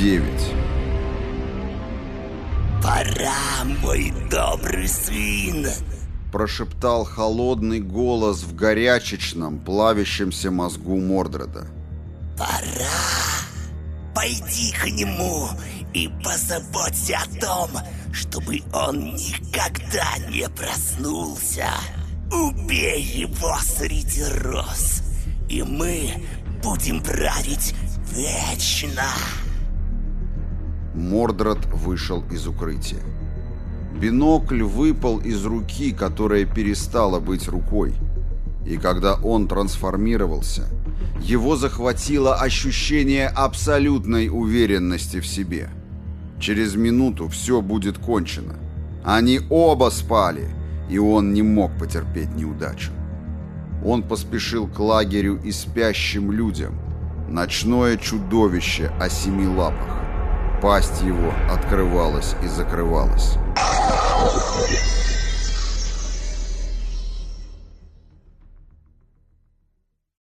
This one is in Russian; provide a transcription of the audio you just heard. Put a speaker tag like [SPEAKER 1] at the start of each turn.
[SPEAKER 1] девять.
[SPEAKER 2] «Пора, мой добрый сын!»
[SPEAKER 1] Прошептал холодный голос в горячечном, плавящемся мозгу Мордреда.
[SPEAKER 2] «Пора! Пойди к нему и позаботься о том, чтобы он никогда не проснулся. Убей его среди роз, и мы будем править вечно!»
[SPEAKER 1] Мордред вышел из укрытия. Бинокль выпал из руки, которая перестала быть рукой. И когда он трансформировался, его захватило ощущение абсолютной уверенности в себе. Через минуту все будет кончено. Они оба спали, и он не мог потерпеть неудачу. Он поспешил к лагерю и спящим людям. Ночное чудовище о семи лапах. Пасть его открывалась и закрывалась.